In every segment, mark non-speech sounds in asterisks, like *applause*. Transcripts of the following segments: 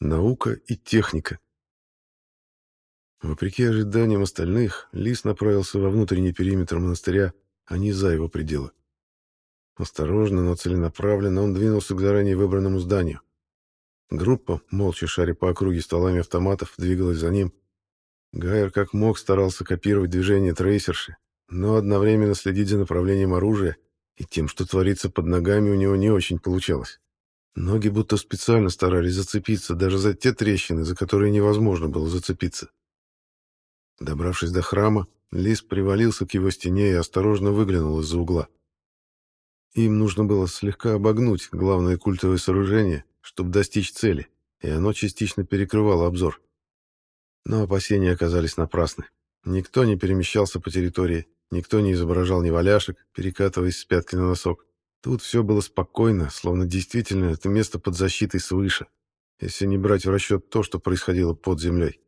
Наука и техника. Вопреки ожиданиям остальных, Лис направился во внутренний периметр монастыря, а не за его пределы. Осторожно, но целенаправленно он двинулся к заранее выбранному зданию. Группа, молча шаря по округе стволами автоматов, двигалась за ним. Гайер как мог старался копировать движения трейсерши, но одновременно следить за направлением оружия и тем, что творится под ногами, у него не очень получалось. Ноги будто специально старались зацепиться даже за те трещины, за которые невозможно было зацепиться. Добравшись до храма, Лис привалился к его стене и осторожно выглянул из-за угла. Им нужно было слегка обогнуть главное культовое сооружение, чтобы достичь цели, и оно частично перекрывало обзор. Но опасения оказались напрасны. Никто не перемещался по территории, никто не изображал неваляшек, перекатываясь с пятки на носок. Тут все было спокойно, словно действительно это место под защитой свыше, если не брать в расчет то, что происходило под землей.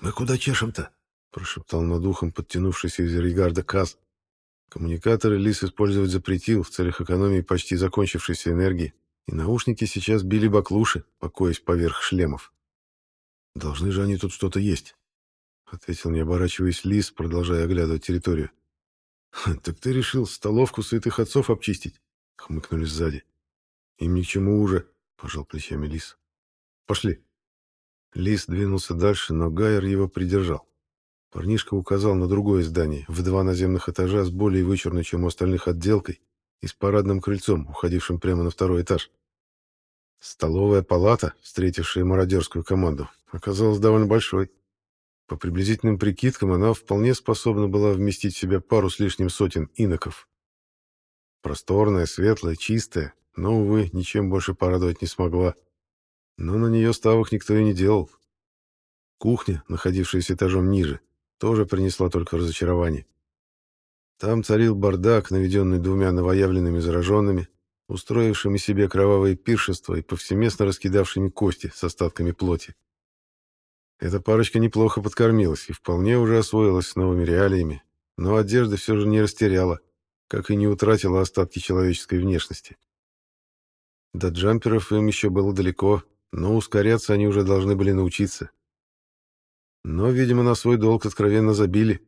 «Мы куда чешем-то?» — прошептал над ухом подтянувшийся из Ригарда Каз. Коммуникаторы Лис использовать запретил в целях экономии почти закончившейся энергии, и наушники сейчас били баклуши, покоясь поверх шлемов. «Должны же они тут что-то есть», — ответил, не оборачиваясь Лис, продолжая оглядывать территорию. *laughs* «Так ты решил столовку святых отцов обчистить?» — хмыкнули сзади. «Им ни к чему уже», — пожал плечами Лис. «Пошли». Лис двинулся дальше, но Гайер его придержал. Парнишка указал на другое здание, в два наземных этажа с более вычурной, чем у остальных, отделкой и с парадным крыльцом, уходившим прямо на второй этаж. Столовая палата, встретившая мародерскую команду, оказалась довольно большой. По приблизительным прикидкам, она вполне способна была вместить в себя пару с лишним сотен иноков. Просторная, светлая, чистая, но, увы, ничем больше порадовать не смогла. Но на нее ставок никто и не делал. Кухня, находившаяся этажом ниже, тоже принесла только разочарование. Там царил бардак, наведенный двумя новоявленными зараженными, устроившими себе кровавые пиршества и повсеместно раскидавшими кости с остатками плоти. Эта парочка неплохо подкормилась и вполне уже освоилась с новыми реалиями, но одежды все же не растеряла, как и не утратила остатки человеческой внешности. До джамперов им еще было далеко, но ускоряться они уже должны были научиться. Но, видимо, на свой долг откровенно забили.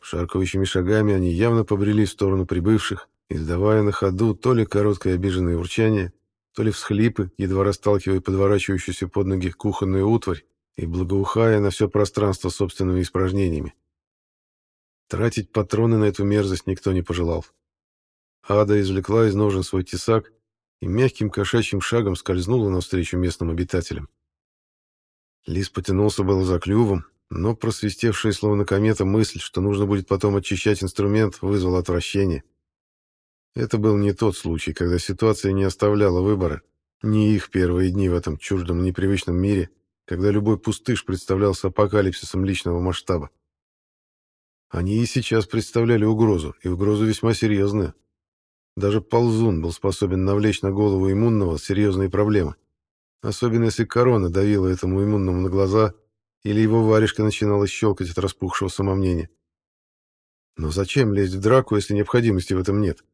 Шаркающими шагами они явно побрели в сторону прибывших, издавая на ходу то ли короткое обиженное урчание, то ли всхлипы, едва расталкивая подворачивающуюся под ноги кухонную утварь и благоухая на все пространство собственными испражнениями. Тратить патроны на эту мерзость никто не пожелал. Ада извлекла из ножен свой тесак и мягким кошачьим шагом скользнула навстречу местным обитателям. Лис потянулся было за клювом, но просвистевшая словно комета мысль, что нужно будет потом очищать инструмент, вызвала отвращение. Это был не тот случай, когда ситуация не оставляла выбора. Не их первые дни в этом чуждом, непривычном мире, когда любой пустыш представлялся апокалипсисом личного масштаба. Они и сейчас представляли угрозу, и угрозу весьма серьезную. Даже ползун был способен навлечь на голову иммунного серьезные проблемы. Особенно если корона давила этому иммунному на глаза или его варежка начинала щелкать от распухшего самомнения. Но зачем лезть в драку, если необходимости в этом нет?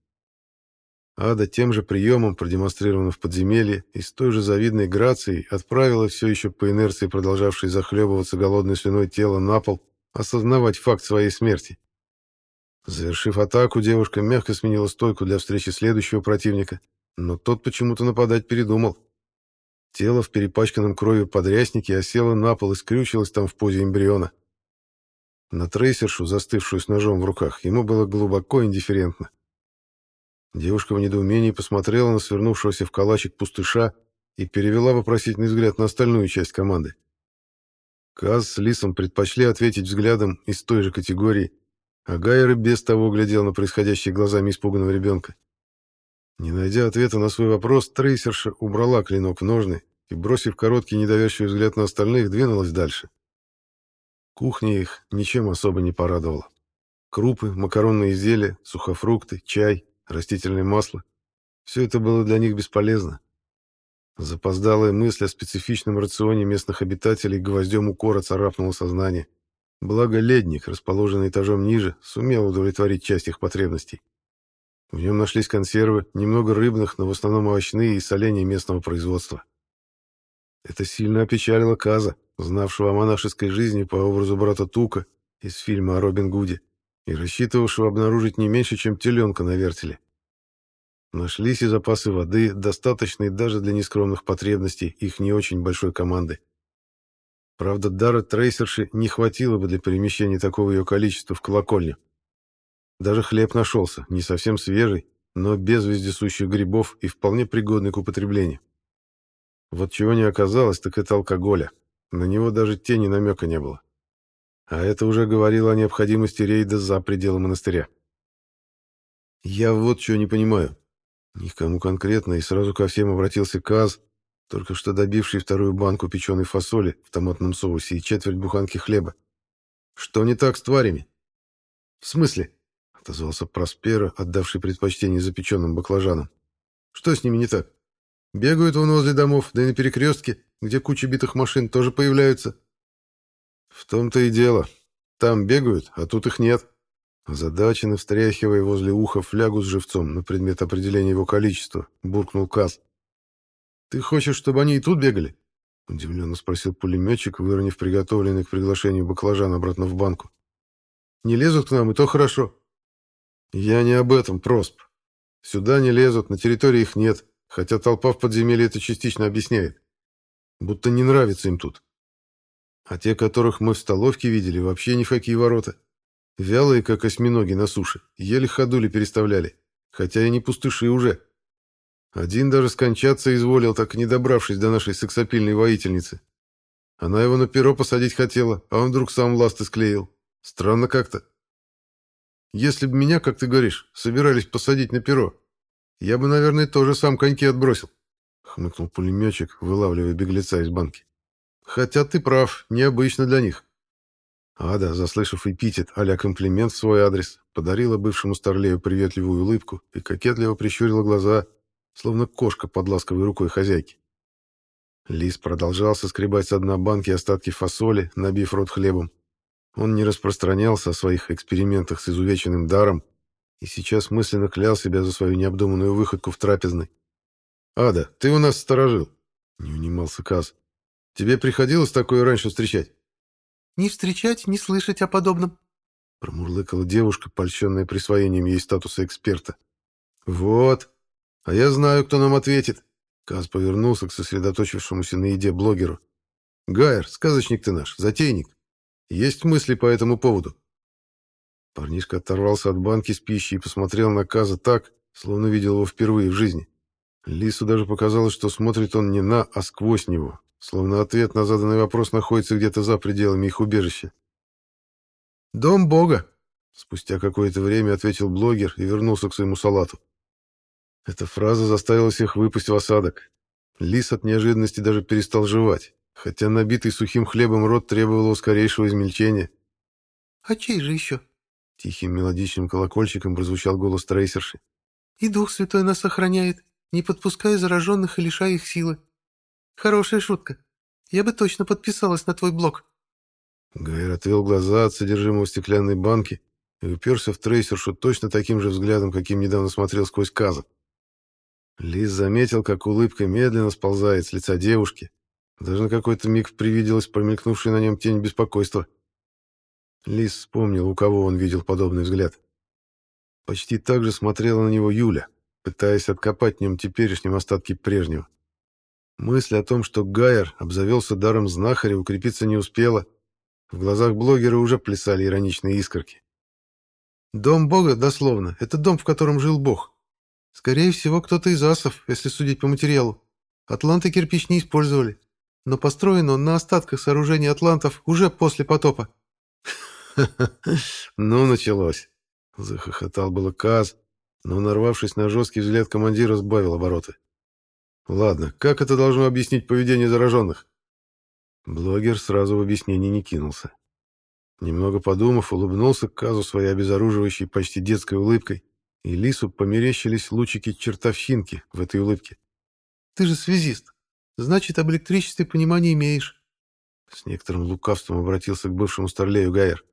Ада тем же приемом, продемонстрированным в подземелье, и с той же завидной грацией отправила все еще по инерции продолжавшей захлебываться голодной слюной тело на пол, осознавать факт своей смерти. Завершив атаку, девушка мягко сменила стойку для встречи следующего противника, но тот почему-то нападать передумал. Тело в перепачканном кровью подряснике осело на пол и скрючилось там в позе эмбриона. На трейсершу, застывшую с ножом в руках, ему было глубоко индифферентно. Девушка в недоумении посмотрела на свернувшегося в калачик пустыша и перевела вопросительный взгляд на остальную часть команды. Каз с Лисом предпочли ответить взглядом из той же категории, а Гайер и без того глядел на происходящее глазами испуганного ребенка. Не найдя ответа на свой вопрос, трейсерша убрала клинок в ножны и, бросив короткий недоверчивый взгляд на остальных, двинулась дальше. Кухня их ничем особо не порадовала. Крупы, макаронные изделия, сухофрукты, чай, растительное масло — все это было для них бесполезно. Запоздалая мысль о специфичном рационе местных обитателей гвоздем укора царапнула сознание. Благо ледник, расположенный этажом ниже, сумел удовлетворить часть их потребностей. В нем нашлись консервы, немного рыбных, но в основном овощные и соленья местного производства. Это сильно опечалило Каза, знавшего о монашеской жизни по образу брата Тука из фильма о Робин Гуде и рассчитывавшего обнаружить не меньше, чем теленка на вертеле. Нашлись и запасы воды, достаточные даже для нескромных потребностей их не очень большой команды. Правда, дара трейсерши не хватило бы для перемещения такого ее количества в колокольню. Даже хлеб нашелся, не совсем свежий, но без вездесущих грибов и вполне пригодный к употреблению. Вот чего не оказалось, так это алкоголя. На него даже тени намека не было. А это уже говорило о необходимости рейда за пределы монастыря. Я вот чего не понимаю. Никому конкретно и сразу ко всем обратился Каз, только что добивший вторую банку печеной фасоли в томатном соусе и четверть буханки хлеба. Что не так с тварями? В смысле? Отозвался Проспера, отдавший предпочтение запеченным баклажанам. Что с ними не так? Бегают вон возле домов, да и на перекрестке, где куча битых машин, тоже появляются. В том-то и дело. Там бегают, а тут их нет. Озадаченно встряхивая возле уха флягу с живцом на предмет определения его количества, буркнул Каз. «Ты хочешь, чтобы они и тут бегали?» Удивленно спросил пулеметчик, выронив приготовленный к приглашению баклажан обратно в банку. «Не лезут к нам, и то хорошо». «Я не об этом, Просп. Сюда не лезут, на территории их нет, хотя толпа в подземелье это частично объясняет. Будто не нравится им тут. А те, которых мы в столовке видели, вообще ни в какие ворота. Вялые, как осьминоги на суше, еле ходули переставляли, хотя и не пустыши уже. Один даже скончаться изволил, так и не добравшись до нашей сексапильной воительницы. Она его на перо посадить хотела, а он вдруг сам ласты склеил. Странно как-то. Если бы меня, как ты говоришь, собирались посадить на перо, я бы, наверное, тоже сам коньки отбросил, — хмыкнул пулеметчик, вылавливая беглеца из банки. Хотя ты прав, необычно для них. Ада, заслышав эпитет а комплимент в свой адрес, подарила бывшему старлею приветливую улыбку и кокетливо прищурила глаза, словно кошка под ласковой рукой хозяйки. Лис продолжал соскребать с дна банки остатки фасоли, набив рот хлебом. Он не распространялся о своих экспериментах с изувеченным даром и сейчас мысленно клял себя за свою необдуманную выходку в трапезной. «Ада, ты у нас сторожил!» — не унимался Каз. Тебе приходилось такое раньше встречать? Не встречать, не слышать о подобном. Промурлыкала девушка, польщенная присвоением ей статуса эксперта. Вот. А я знаю, кто нам ответит. Каз повернулся к сосредоточившемуся на еде блогеру. Гайер, сказочник ты наш, затейник. Есть мысли по этому поводу? Парнишка оторвался от банки с пищей и посмотрел на Каза так, словно видел его впервые в жизни. Лису даже показалось, что смотрит он не на, а сквозь него, Словно ответ на заданный вопрос находится где-то за пределами их убежища. «Дом Бога!» Спустя какое-то время ответил блогер и вернулся к своему салату. Эта фраза заставила всех выпасть в осадок. Лис от неожиданности даже перестал жевать, хотя набитый сухим хлебом рот требовал скорейшего измельчения. «А чей же еще?» Тихим мелодичным колокольчиком прозвучал голос трейсерши. «И Дух Святой нас охраняет, не подпуская зараженных и лишая их силы. Хорошая шутка. Я бы точно подписалась на твой блог. Гайр отвел глаза от содержимого стеклянной банки и уперся в трейсершу точно таким же взглядом, каким недавно смотрел сквозь каза. Лиз заметил, как улыбка медленно сползает с лица девушки. Даже на какой-то миг привиделась промелькнувшая на нем тень беспокойства. Лиз вспомнил, у кого он видел подобный взгляд. Почти так же смотрела на него Юля, пытаясь откопать в нем теперешнем остатки прежнего. Мысль о том, что Гайер обзавелся даром знахаря, укрепиться не успела. В глазах блогера уже плясали ироничные искорки. «Дом Бога, дословно, это дом, в котором жил Бог. Скорее всего, кто-то из асов, если судить по материалу. Атланты кирпич не использовали, но построен он на остатках сооружений атлантов уже после потопа». *laughs* «Ну, началось!» — захохотал было Каз, но, нарвавшись на жесткий взгляд командира, сбавил обороты. Ладно, как это должно объяснить поведение зараженных? Блогер сразу в объяснение не кинулся. Немного подумав, улыбнулся к Казу своей обезоруживающей почти детской улыбкой, и Лису померещились лучики чертовщинки в этой улыбке. «Ты же связист. Значит, об электричестве понимания имеешь». С некоторым лукавством обратился к бывшему старлею Гайер.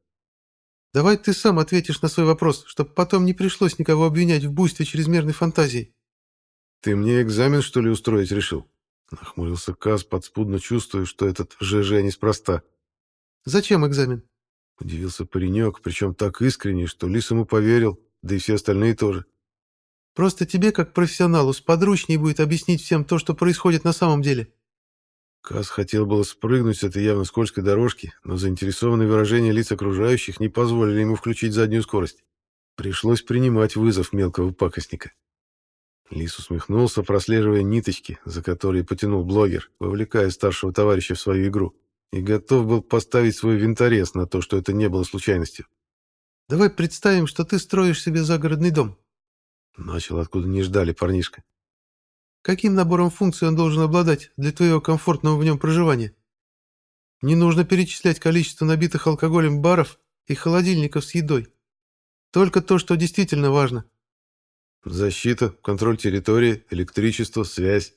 «Давай ты сам ответишь на свой вопрос, чтобы потом не пришлось никого обвинять в буйстве чрезмерной фантазии». «Ты мне экзамен, что ли, устроить решил?» Нахмурился Каз, подспудно чувствуя, что этот ЖЖ неспроста. «Зачем экзамен?» Удивился паренек, причем так искренне, что Лис ему поверил, да и все остальные тоже. «Просто тебе, как профессионалу, сподручнее будет объяснить всем то, что происходит на самом деле». Каз хотел было спрыгнуть с этой явно скользкой дорожки, но заинтересованные выражения лиц окружающих не позволили ему включить заднюю скорость. Пришлось принимать вызов мелкого пакостника. Лис усмехнулся, прослеживая ниточки, за которые потянул блогер, вовлекая старшего товарища в свою игру, и готов был поставить свой винторез на то, что это не было случайностью. «Давай представим, что ты строишь себе загородный дом», — начал откуда не ждали парнишка. Каким набором функций он должен обладать для твоего комфортного в нем проживания? Не нужно перечислять количество набитых алкоголем баров и холодильников с едой. Только то, что действительно важно. Защита, контроль территории, электричество, связь,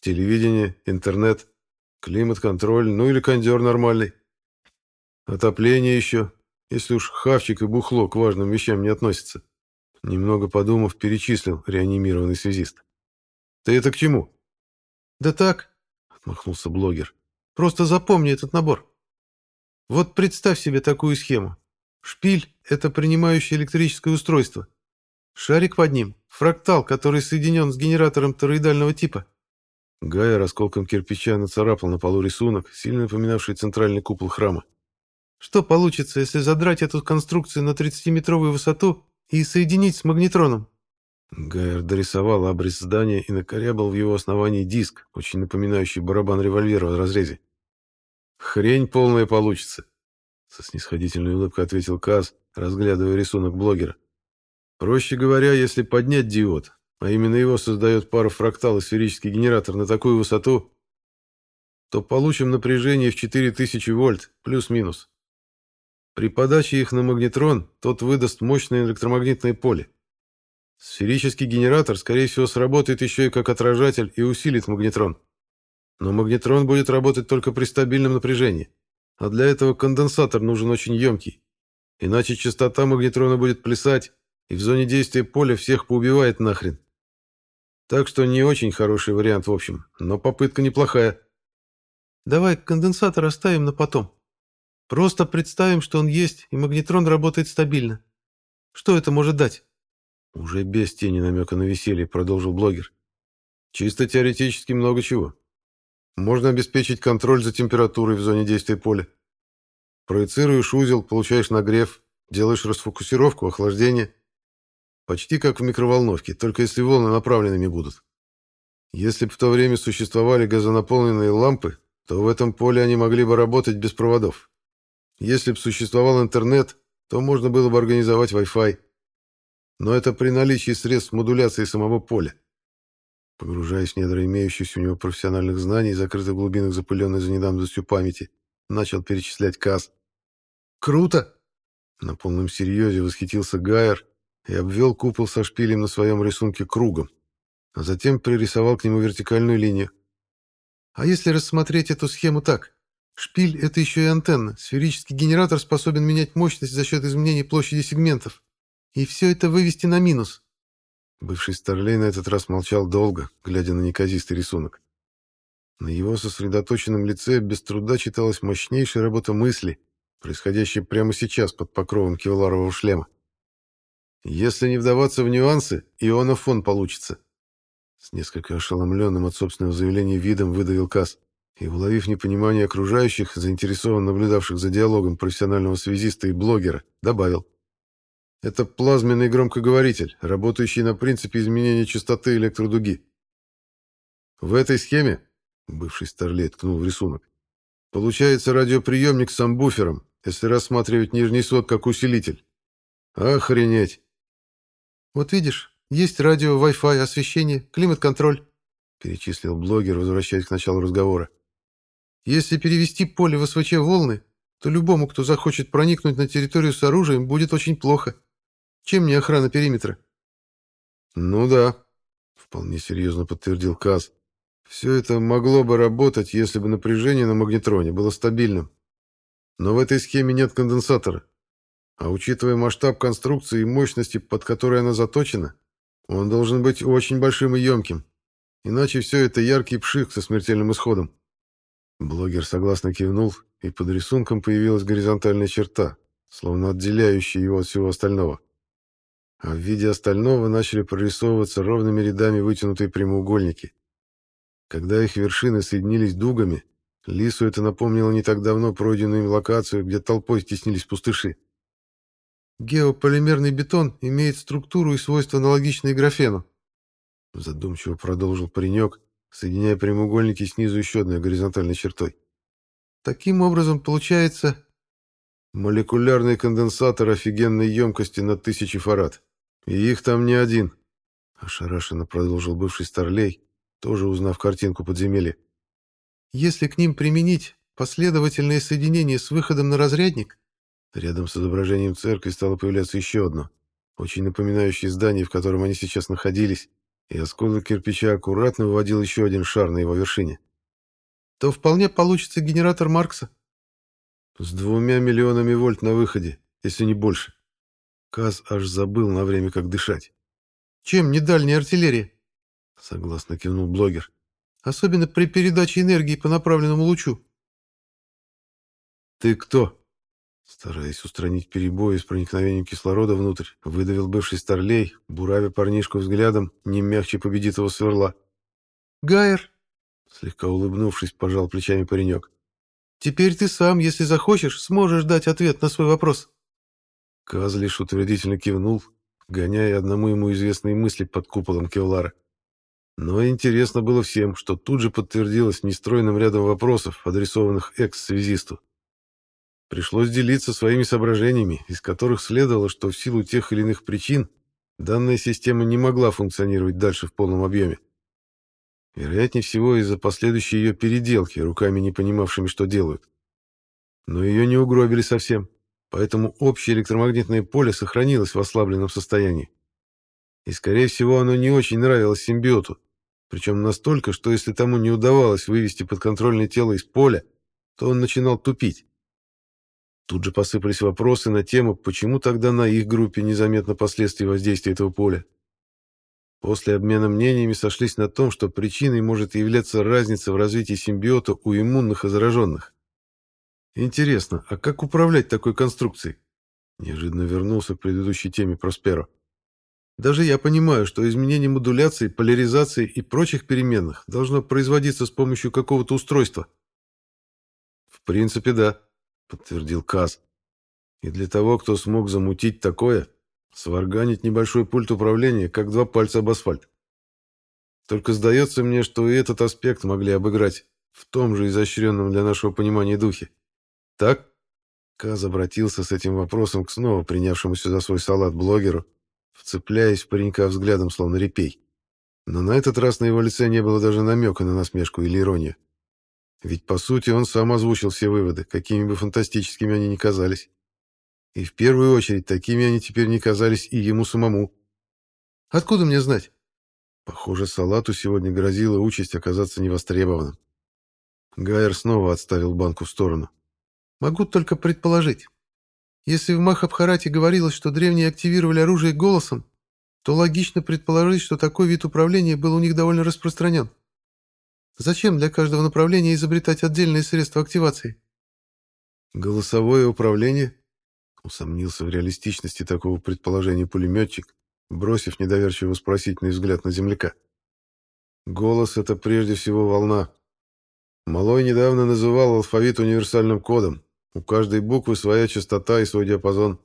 телевидение, интернет, климат-контроль, ну или кондер нормальный. Отопление еще, если уж хавчик и бухло к важным вещам не относятся. Немного подумав, перечислил реанимированный связист. Ты это к чему? Да так, отмахнулся блогер. Просто запомни этот набор. Вот представь себе такую схему. Шпиль — это принимающее электрическое устройство. Шарик под ним — фрактал, который соединен с генератором тороидального типа. Гая расколком кирпича нацарапал на полу рисунок, сильно напоминавший центральный купол храма. Что получится, если задрать эту конструкцию на 30-метровую высоту и соединить с магнетроном? Гайер дорисовал абрис здания и накорябал в его основании диск, очень напоминающий барабан револьвера в разрезе. «Хрень полная получится», — со снисходительной улыбкой ответил Каз, разглядывая рисунок блогера. «Проще говоря, если поднять диод, а именно его создает пара фрактал и сферический генератор на такую высоту, то получим напряжение в 4000 вольт, плюс-минус. При подаче их на магнетрон тот выдаст мощное электромагнитное поле. Сферический генератор, скорее всего, сработает еще и как отражатель и усилит магнетрон. Но магнетрон будет работать только при стабильном напряжении. А для этого конденсатор нужен очень емкий. Иначе частота магнетрона будет плясать, и в зоне действия поля всех поубивает нахрен. Так что не очень хороший вариант в общем, но попытка неплохая. Давай конденсатор оставим на потом. Просто представим, что он есть, и магнетрон работает стабильно. Что это может дать? Уже без тени намека на веселье, продолжил блогер. Чисто теоретически много чего. Можно обеспечить контроль за температурой в зоне действия поля. Проецируешь узел, получаешь нагрев, делаешь расфокусировку, охлаждение. Почти как в микроволновке, только если волны направленными будут. Если бы в то время существовали газонаполненные лампы, то в этом поле они могли бы работать без проводов. Если бы существовал интернет, то можно было бы организовать Wi-Fi но это при наличии средств модуляции самого поля. Погружаясь в недра имеющихся у него профессиональных знаний, закрытых в глубинах запыленной за недавностью памяти, начал перечислять Каз. «Круто!» На полном серьезе восхитился Гайер и обвел купол со шпилем на своем рисунке кругом, а затем пририсовал к нему вертикальную линию. «А если рассмотреть эту схему так? Шпиль — это еще и антенна. Сферический генератор способен менять мощность за счет изменения площади сегментов. И все это вывести на минус. Бывший Старлей на этот раз молчал долго, глядя на неказистый рисунок. На его сосредоточенном лице без труда читалась мощнейшая работа мысли, происходящая прямо сейчас под покровом кевларового шлема. Если не вдаваться в нюансы, ионофон получится. С несколько ошеломленным от собственного заявления видом выдавил Касс и, уловив непонимание окружающих, заинтересованно наблюдавших за диалогом профессионального связиста и блогера, добавил. Это плазменный громкоговоритель, работающий на принципе изменения частоты электродуги. В этой схеме, бывший старлей ткнул в рисунок, получается радиоприемник с амбуфером, если рассматривать нижний свод как усилитель. Охренеть! Вот видишь, есть радио, Wi-Fi, освещение, климат-контроль, перечислил блогер, возвращаясь к началу разговора. Если перевести поле в СВЧ-волны, то любому, кто захочет проникнуть на территорию с оружием, будет очень плохо. Чем не охрана периметра? Ну да, вполне серьезно подтвердил Каз. Все это могло бы работать, если бы напряжение на магнетроне было стабильным. Но в этой схеме нет конденсатора. А учитывая масштаб конструкции и мощности, под которой она заточена, он должен быть очень большим и емким. Иначе все это яркий пшик со смертельным исходом. Блогер согласно кивнул, и под рисунком появилась горизонтальная черта, словно отделяющая его от всего остального. А в виде остального начали прорисовываться ровными рядами вытянутые прямоугольники. Когда их вершины соединились дугами, Лису это напомнило не так давно пройденную им локацию, где толпой стеснились пустыши. Геополимерный бетон имеет структуру и свойства аналогичные графену. Задумчиво продолжил паренек, соединяя прямоугольники снизу еще одной горизонтальной чертой. Таким образом, получается... Молекулярный конденсатор офигенной емкости на тысячи фарад. И их там не один. Ошарашенно продолжил бывший старлей, тоже узнав картинку подземелья. Если к ним применить последовательное соединение с выходом на разрядник, Рядом с изображением церкви стало появляться еще одно, очень напоминающее здание, в котором они сейчас находились, и осколок кирпича аккуратно выводил еще один шар на его вершине. То вполне получится генератор Маркса. С двумя миллионами вольт на выходе, если не больше. Каз аж забыл на время, как дышать. Чем не дальняя артиллерия? Согласно кивнул блогер. Особенно при передаче энергии по направленному лучу. «Ты кто?» Стараясь устранить перебои с проникновением кислорода внутрь, выдавил бывший старлей, буравя парнишку взглядом, не мягче победитого сверла. «Гайер!» Слегка улыбнувшись, пожал плечами паренек. «Теперь ты сам, если захочешь, сможешь дать ответ на свой вопрос». Каз лишь утвердительно кивнул, гоняя одному ему известные мысли под куполом Кевлара. Но интересно было всем, что тут же подтвердилось нестройным рядом вопросов, адресованных экс-связисту. Пришлось делиться своими соображениями, из которых следовало, что в силу тех или иных причин данная система не могла функционировать дальше в полном объеме. Вероятнее всего, из-за последующей ее переделки, руками не понимавшими, что делают. Но ее не угробили совсем, поэтому общее электромагнитное поле сохранилось в ослабленном состоянии. И, скорее всего, оно не очень нравилось симбиоту, причем настолько, что если тому не удавалось вывести подконтрольное тело из поля, то он начинал тупить. Тут же посыпались вопросы на тему, почему тогда на их группе незаметно последствий воздействия этого поля. После обмена мнениями сошлись на том, что причиной может являться разница в развитии симбиота у иммунных и зараженных. Интересно, а как управлять такой конструкцией? Неожиданно вернулся к предыдущей теме Просперо. Даже я понимаю, что изменение модуляции, поляризации и прочих переменных должно производиться с помощью какого-то устройства. В принципе, да подтвердил Каз. И для того, кто смог замутить такое, сварганить небольшой пульт управления, как два пальца об асфальт. Только сдается мне, что и этот аспект могли обыграть в том же изощренном для нашего понимания духе. Так? Каз обратился с этим вопросом к снова принявшемуся за свой салат блогеру, вцепляясь в паренька взглядом, словно репей. Но на этот раз на его лице не было даже намека на насмешку или иронию. Ведь, по сути, он сам озвучил все выводы, какими бы фантастическими они ни казались. И в первую очередь, такими они теперь не казались и ему самому. «Откуда мне знать?» Похоже, Салату сегодня грозила участь оказаться невостребованным. Гайер снова отставил банку в сторону. «Могу только предположить. Если в Махабхарате говорилось, что древние активировали оружие голосом, то логично предположить, что такой вид управления был у них довольно распространен. Зачем для каждого направления изобретать отдельные средства активации? Голосовое управление? Усомнился в реалистичности такого предположения пулеметчик, бросив недоверчиво спросительный взгляд на земляка. Голос — это прежде всего волна. Малой недавно называл алфавит универсальным кодом. У каждой буквы своя частота и свой диапазон.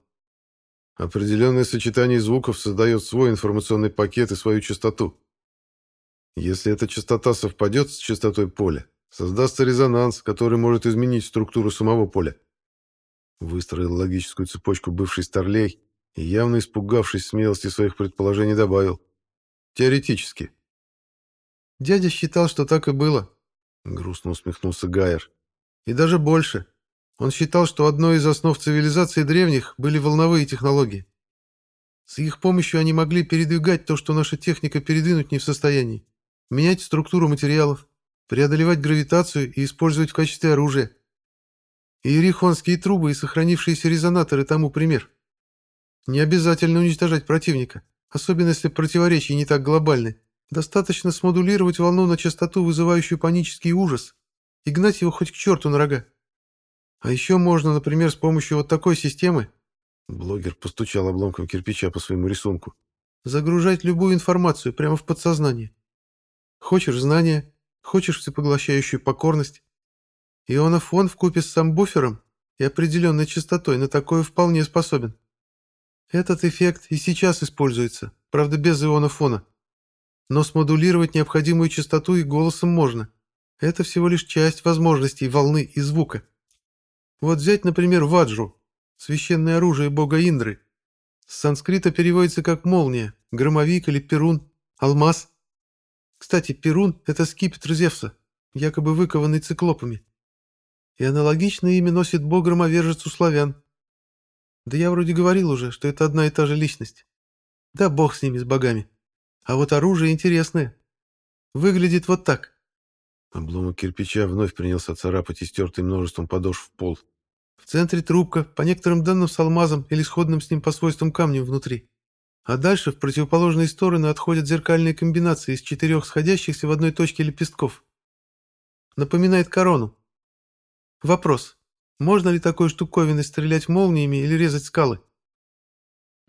Определенное сочетание звуков создает свой информационный пакет и свою частоту. Если эта частота совпадет с частотой поля, создастся резонанс, который может изменить структуру самого поля. Выстроил логическую цепочку бывший старлей и, явно испугавшись смелости своих предположений, добавил. Теоретически. Дядя считал, что так и было. Грустно усмехнулся Гайер. И даже больше. Он считал, что одной из основ цивилизации древних были волновые технологии. С их помощью они могли передвигать то, что наша техника передвинуть не в состоянии менять структуру материалов, преодолевать гравитацию и использовать в качестве оружия. Иерихонские трубы и сохранившиеся резонаторы тому пример. Не обязательно уничтожать противника, особенно если противоречия не так глобальны, Достаточно смодулировать волну на частоту, вызывающую панический ужас, и гнать его хоть к черту на рога. А еще можно, например, с помощью вот такой системы Блогер постучал обломком кирпича по своему рисунку. Загружать любую информацию прямо в подсознание. Хочешь знания, хочешь всепоглощающую покорность. Ионофон вкупе с самбуфером и определенной частотой на такое вполне способен. Этот эффект и сейчас используется, правда без ионофона. Но смодулировать необходимую частоту и голосом можно. Это всего лишь часть возможностей волны и звука. Вот взять, например, ваджру, священное оружие бога Индры. С санскрита переводится как «молния», «громовик» или «перун», «алмаз». Кстати, перун — это скипетр Зевса, якобы выкованный циклопами. И аналогичное имя носит бог-громовержец у славян. Да я вроде говорил уже, что это одна и та же личность. Да бог с ними, с богами. А вот оружие интересное. Выглядит вот так. Обломок кирпича вновь принялся царапать истертый множеством подошв в пол. В центре трубка, по некоторым данным с алмазом или сходным с ним по свойствам камнем внутри. А дальше в противоположные стороны отходят зеркальные комбинации из четырех сходящихся в одной точке лепестков. Напоминает корону. Вопрос. Можно ли такой штуковиной стрелять молниями или резать скалы?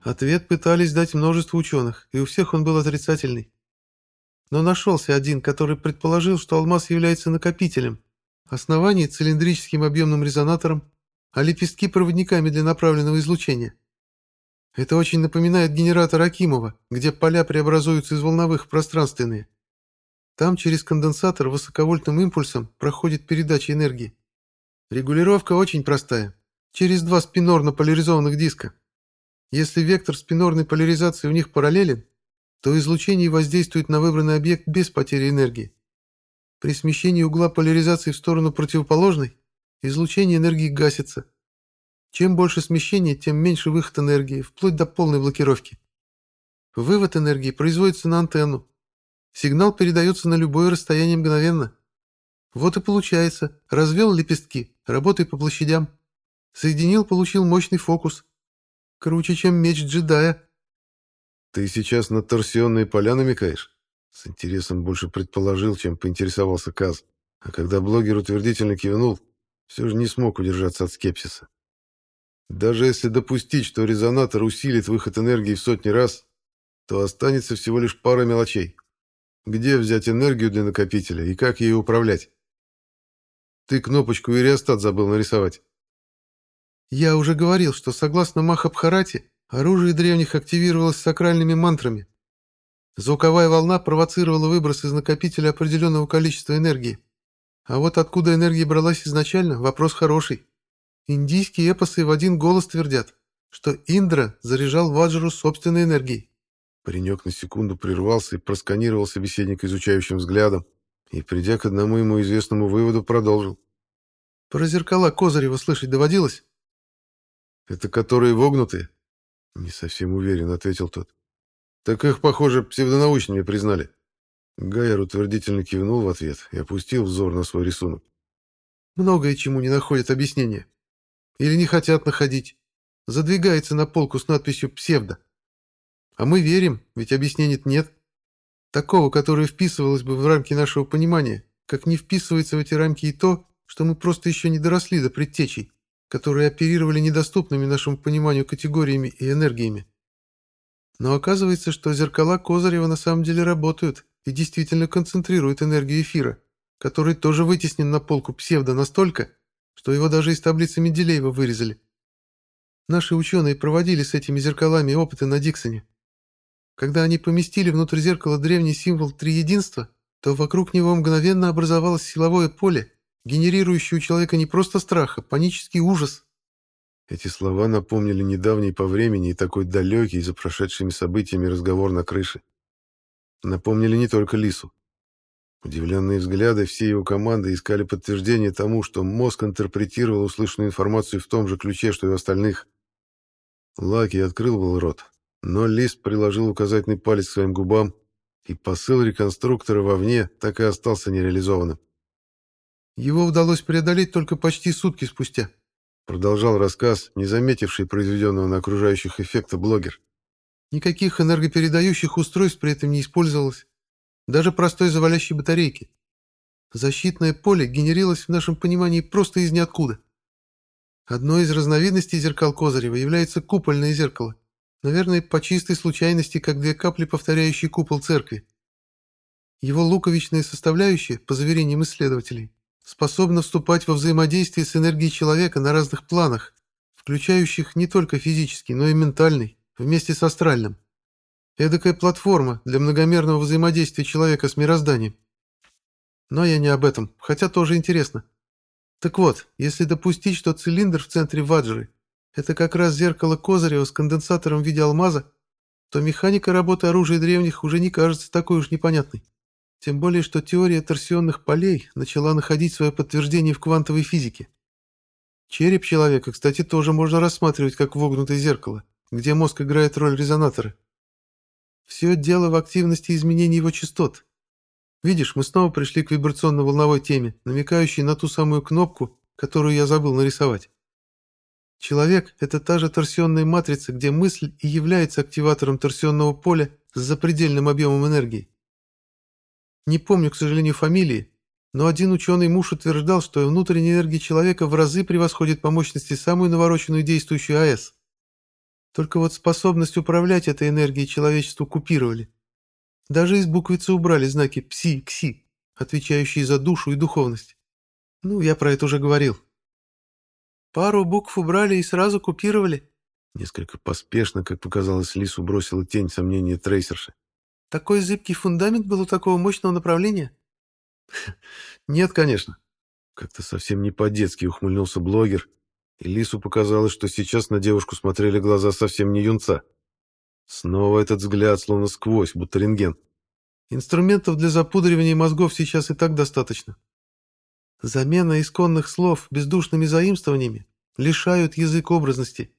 Ответ пытались дать множество ученых, и у всех он был отрицательный. Но нашелся один, который предположил, что алмаз является накопителем, основание цилиндрическим объемным резонатором, а лепестки проводниками для направленного излучения. Это очень напоминает генератор Акимова, где поля преобразуются из волновых в пространственные. Там через конденсатор высоковольтным импульсом проходит передача энергии. Регулировка очень простая. Через два спинорно-поляризованных диска. Если вектор спинорной поляризации у них параллелен, то излучение воздействует на выбранный объект без потери энергии. При смещении угла поляризации в сторону противоположной излучение энергии гасится. Чем больше смещения, тем меньше выход энергии, вплоть до полной блокировки. Вывод энергии производится на антенну. Сигнал передается на любое расстояние мгновенно. Вот и получается, развел лепестки, работай по площадям. Соединил, получил мощный фокус. Круче, чем меч джедая. Ты сейчас на торсионные поля намекаешь? С интересом больше предположил, чем поинтересовался Каз. А когда блогер утвердительно кивнул, все же не смог удержаться от скепсиса. Даже если допустить, что резонатор усилит выход энергии в сотни раз, то останется всего лишь пара мелочей. Где взять энергию для накопителя и как ею управлять? Ты кнопочку и реостат забыл нарисовать. Я уже говорил, что согласно Махабхарате, оружие древних активировалось сакральными мантрами. Звуковая волна провоцировала выброс из накопителя определенного количества энергии. А вот откуда энергия бралась изначально, вопрос хороший. Индийские эпосы в один голос твердят, что Индра заряжал Ваджру собственной энергией. Паренек на секунду прервался и просканировал собеседника изучающим взглядом, и, придя к одному ему известному выводу, продолжил. «Про зеркала Козырева слышать доводилось?» «Это которые вогнутые?» «Не совсем уверен», — ответил тот. «Так их, похоже, псевдонаучными признали». Гайер утвердительно кивнул в ответ и опустил взор на свой рисунок. «Многое чему не находят объяснения. Или не хотят находить. Задвигается на полку с надписью «Псевдо». А мы верим, ведь объяснений нет. Такого, которое вписывалось бы в рамки нашего понимания, как не вписывается в эти рамки и то, что мы просто еще не доросли до предтечей, которые оперировали недоступными нашему пониманию категориями и энергиями. Но оказывается, что зеркала Козырева на самом деле работают, и действительно концентрирует энергию эфира, который тоже вытеснен на полку псевдо настолько, что его даже из таблицы Менделеева вырезали. Наши ученые проводили с этими зеркалами опыты на Диксоне. Когда они поместили внутрь зеркала древний символ триединства, то вокруг него мгновенно образовалось силовое поле, генерирующее у человека не просто страх, а панический ужас. Эти слова напомнили недавний по времени и такой далекий за прошедшими событиями разговор на крыше напомнили не только Лису. Удивленные взгляды всей его команды искали подтверждение тому, что мозг интерпретировал услышанную информацию в том же ключе, что и у остальных. Лаки открыл был рот, но Лис приложил указательный палец к своим губам, и посыл реконструктора вовне так и остался нереализованным. «Его удалось преодолеть только почти сутки спустя», продолжал рассказ, не заметивший произведенного на окружающих эффекта блогер. Никаких энергопередающих устройств при этом не использовалось. даже простой завалящей батарейки. Защитное поле генерилось в нашем понимании просто из ниоткуда. Одной из разновидностей зеркал Козырева является купольное зеркало. Наверное, по чистой случайности, как две капли, повторяющие купол церкви. Его луковичная составляющая, по заверениям исследователей, способна вступать во взаимодействие с энергией человека на разных планах, включающих не только физический, но и ментальный, вместе с астральным. Эдакая платформа для многомерного взаимодействия человека с мирозданием. Но я не об этом, хотя тоже интересно. Так вот, если допустить, что цилиндр в центре ваджры – это как раз зеркало Козырева с конденсатором в виде алмаза, то механика работы оружия древних уже не кажется такой уж непонятной. Тем более, что теория торсионных полей начала находить свое подтверждение в квантовой физике. Череп человека, кстати, тоже можно рассматривать как вогнутое зеркало, где мозг играет роль резонатора. Все дело в активности изменений его частот. Видишь, мы снова пришли к вибрационно-волновой теме, намекающей на ту самую кнопку, которую я забыл нарисовать. Человек — это та же торсионная матрица, где мысль и является активатором торсионного поля с запредельным объемом энергии. Не помню, к сожалению, фамилии, но один ученый муж утверждал, что внутренняя энергия человека в разы превосходит по мощности самую навороченную действующую АЭС. Только вот способность управлять этой энергией человечеству купировали. Даже из буквицы убрали знаки «пси» «кси», отвечающие за душу и духовность. Ну, я про это уже говорил. Пару букв убрали и сразу купировали. Несколько поспешно, как показалось, Лису бросила тень сомнения трейсерши. Такой зыбкий фундамент был у такого мощного направления? *laughs* Нет, конечно. Как-то совсем не по-детски ухмыльнулся блогер, и Лису показалось, что сейчас на девушку смотрели глаза совсем не юнца. Снова этот взгляд, словно сквозь, будто рентген. Инструментов для запудривания мозгов сейчас и так достаточно. Замена исконных слов бездушными заимствованиями лишают язык образности.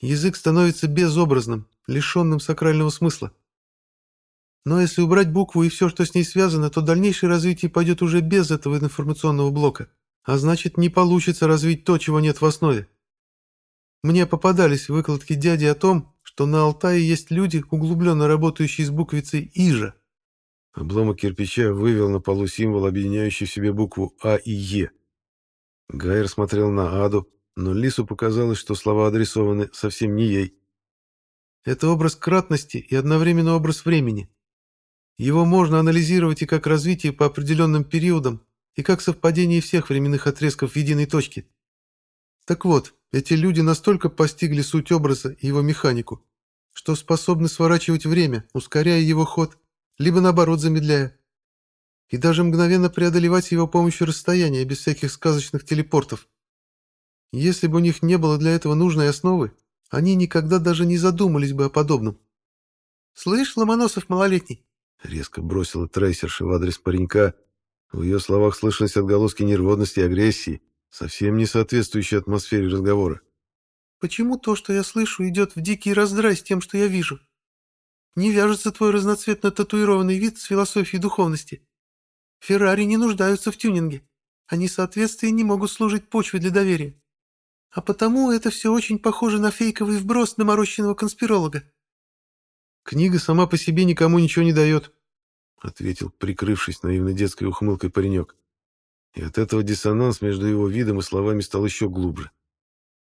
Язык становится безобразным, лишенным сакрального смысла. Но если убрать букву и все, что с ней связано, то дальнейшее развитие пойдет уже без этого информационного блока, а значит, не получится развить то, чего нет в основе. Мне попадались выкладки дяди о том, что на Алтае есть люди, углубленно работающие с буквицей «Ижа». Обломок кирпича вывел на полу символ, объединяющий в себе букву «А» и «Е». Гайер смотрел на Аду, но Лису показалось, что слова адресованы совсем не ей. Это образ кратности и одновременно образ времени. Его можно анализировать и как развитие по определенным периодам, и как совпадение всех временных отрезков в единой точке. Так вот, эти люди настолько постигли суть образа и его механику, что способны сворачивать время, ускоряя его ход, либо наоборот замедляя. И даже мгновенно преодолевать его помощью расстояния, без всяких сказочных телепортов. Если бы у них не было для этого нужной основы, они никогда даже не задумались бы о подобном. «Слышь, Ломоносов малолетний?» — резко бросила трейсерша в адрес паренька. В ее словах слышались отголоски нервозности и агрессии, совсем не соответствующие атмосфере разговора. Почему то, что я слышу, идет в дикий раздрай с тем, что я вижу? Не вяжется твой разноцветно татуированный вид с философией духовности. Феррари не нуждаются в тюнинге. Они соответствия не могут служить почвой для доверия. А потому это все очень похоже на фейковый вброс доморощенного конспиролога. Книга сама по себе никому ничего не дает, — ответил, прикрывшись наивной детской ухмылкой паренек. И от этого диссонанс между его видом и словами стал еще глубже.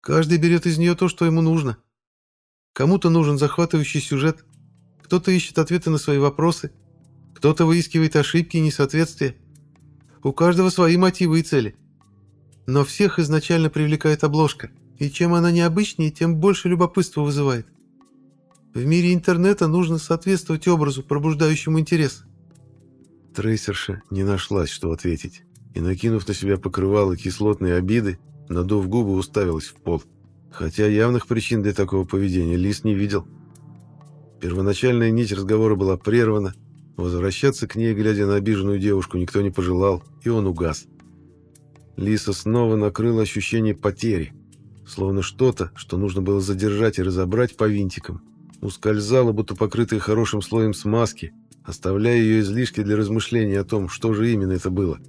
Каждый берет из нее то, что ему нужно. Кому-то нужен захватывающий сюжет, кто-то ищет ответы на свои вопросы, кто-то выискивает ошибки и несоответствия. У каждого свои мотивы и цели. Но всех изначально привлекает обложка, и чем она необычнее, тем больше любопытства вызывает. В мире интернета нужно соответствовать образу, пробуждающему интерес. Трейсерша не нашлась, что ответить, и, накинув на себя покрывало кислотные обиды, надув губы, уставилась в пол. Хотя явных причин для такого поведения Лис не видел. Первоначальная нить разговора была прервана, возвращаться к ней, глядя на обиженную девушку, никто не пожелал, и он угас. Лиса снова накрыло ощущение потери, словно что-то, что нужно было задержать и разобрать по винтикам, ускользало, будто покрытое хорошим слоем смазки, оставляя ее излишки для размышления о том, что же именно это было.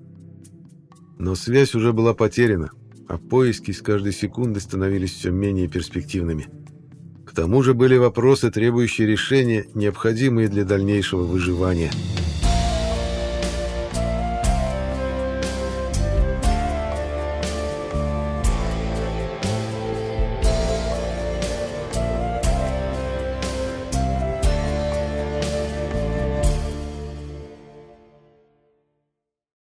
Но связь уже была потеряна, а поиски с каждой секундой становились все менее перспективными. К тому же были вопросы, требующие решения, необходимые для дальнейшего выживания –